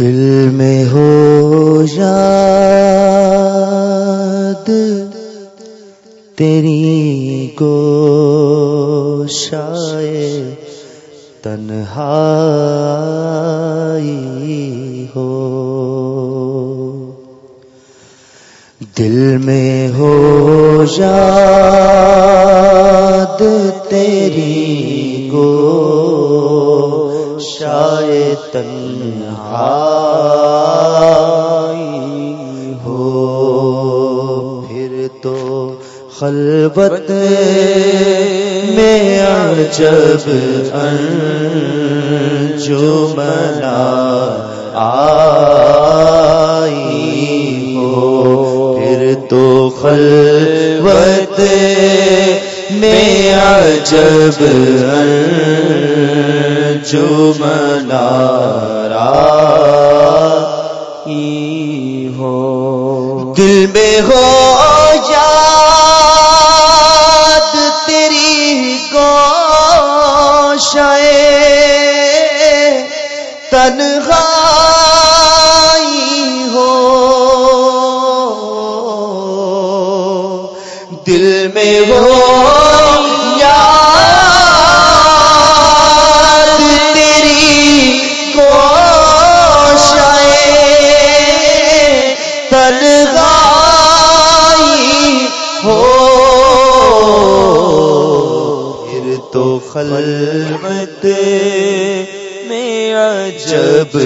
دل میں ہو یاد، تیری کو شاید تنہائی ہو۔ دل میں ہو یاد، تیری گو تنہائی ہو۔ پھر تو خلوت میں عجب جو منا آئی ہو۔ پھر تو خلوت میں عجب جو منا ہو۔ دل میں ہو یاد تیری گوشائے۔ تنہائی ہو۔ دل میں ہو خلوت میں عجب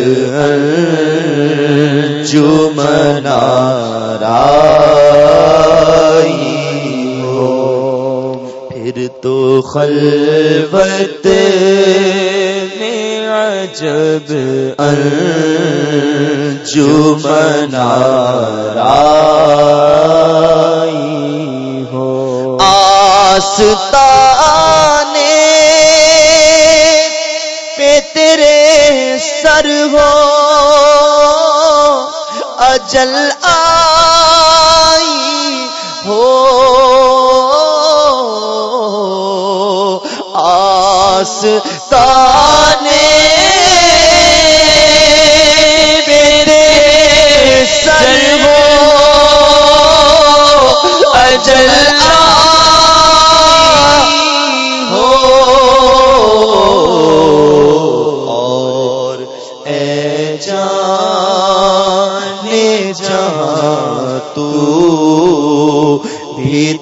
جو منا ہو، پھر تو خلوت میں عجب جو منا ہو۔ آستانے سر ہو اجل آئی ہو۔ آس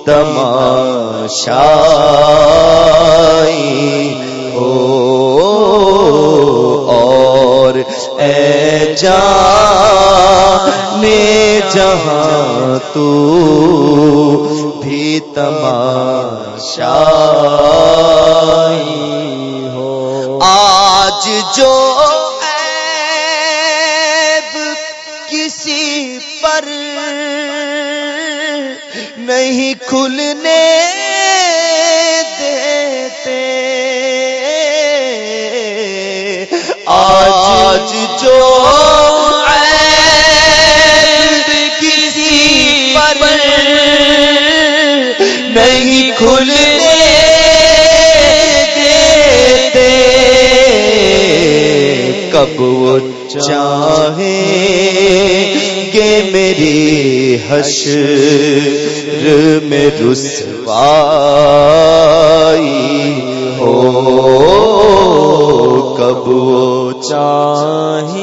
تماشائی ہو اور اے جانے جہاں تو بھی تماشائی ہو۔ آج جو عیب کسی پر نہیں کھلنے دیتے۔ آج جو کسی پر نہیں کھلنے دیتے۔ کب وہ چاہیں گے میری حشر میں رسوائی ہو، کب وہ چاہیں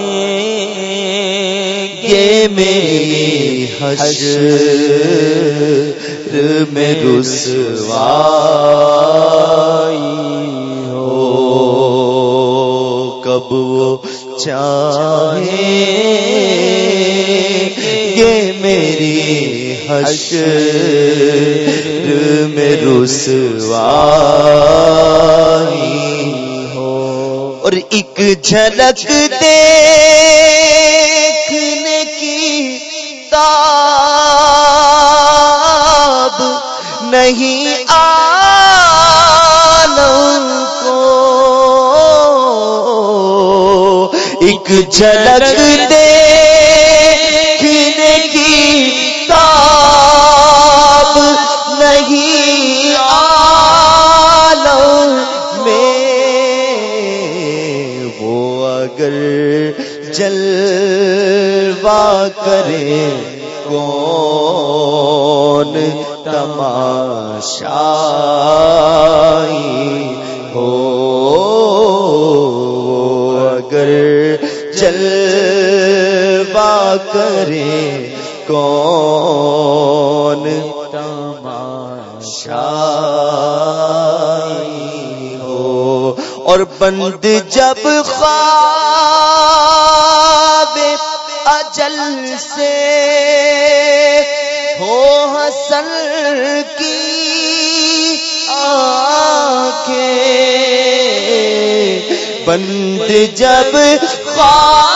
گے میری حشر میں رسوائی ہو، کب وہ چاہیں میری حشر میں رسوائی ہو۔ اور ایک جھلک دیکھنے کی تاب نہیں عالم کو۔ ایک جھلک دیکھنے عالم کرے کون تماشائی ہو؟ اگر جلوا کرے کون تماشائی ہو؟ اور بند جب خواب اجل سے ہو حسن کی آنکھیں بند جب خواب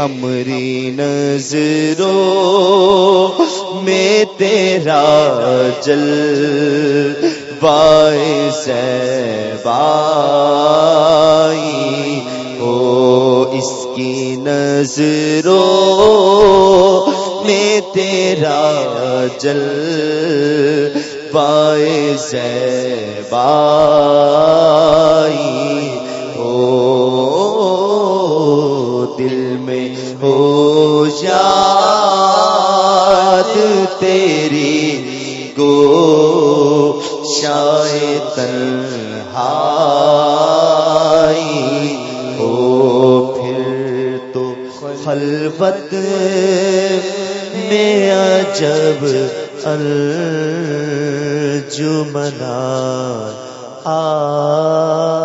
ہمری نظروں میں تیرا جل بائی بائی او اس کی نظروں میں تیرا جل بائی بائی تیری گو شاید تنہائی ہو پھر تو خلوت میں عجب الجمنا آ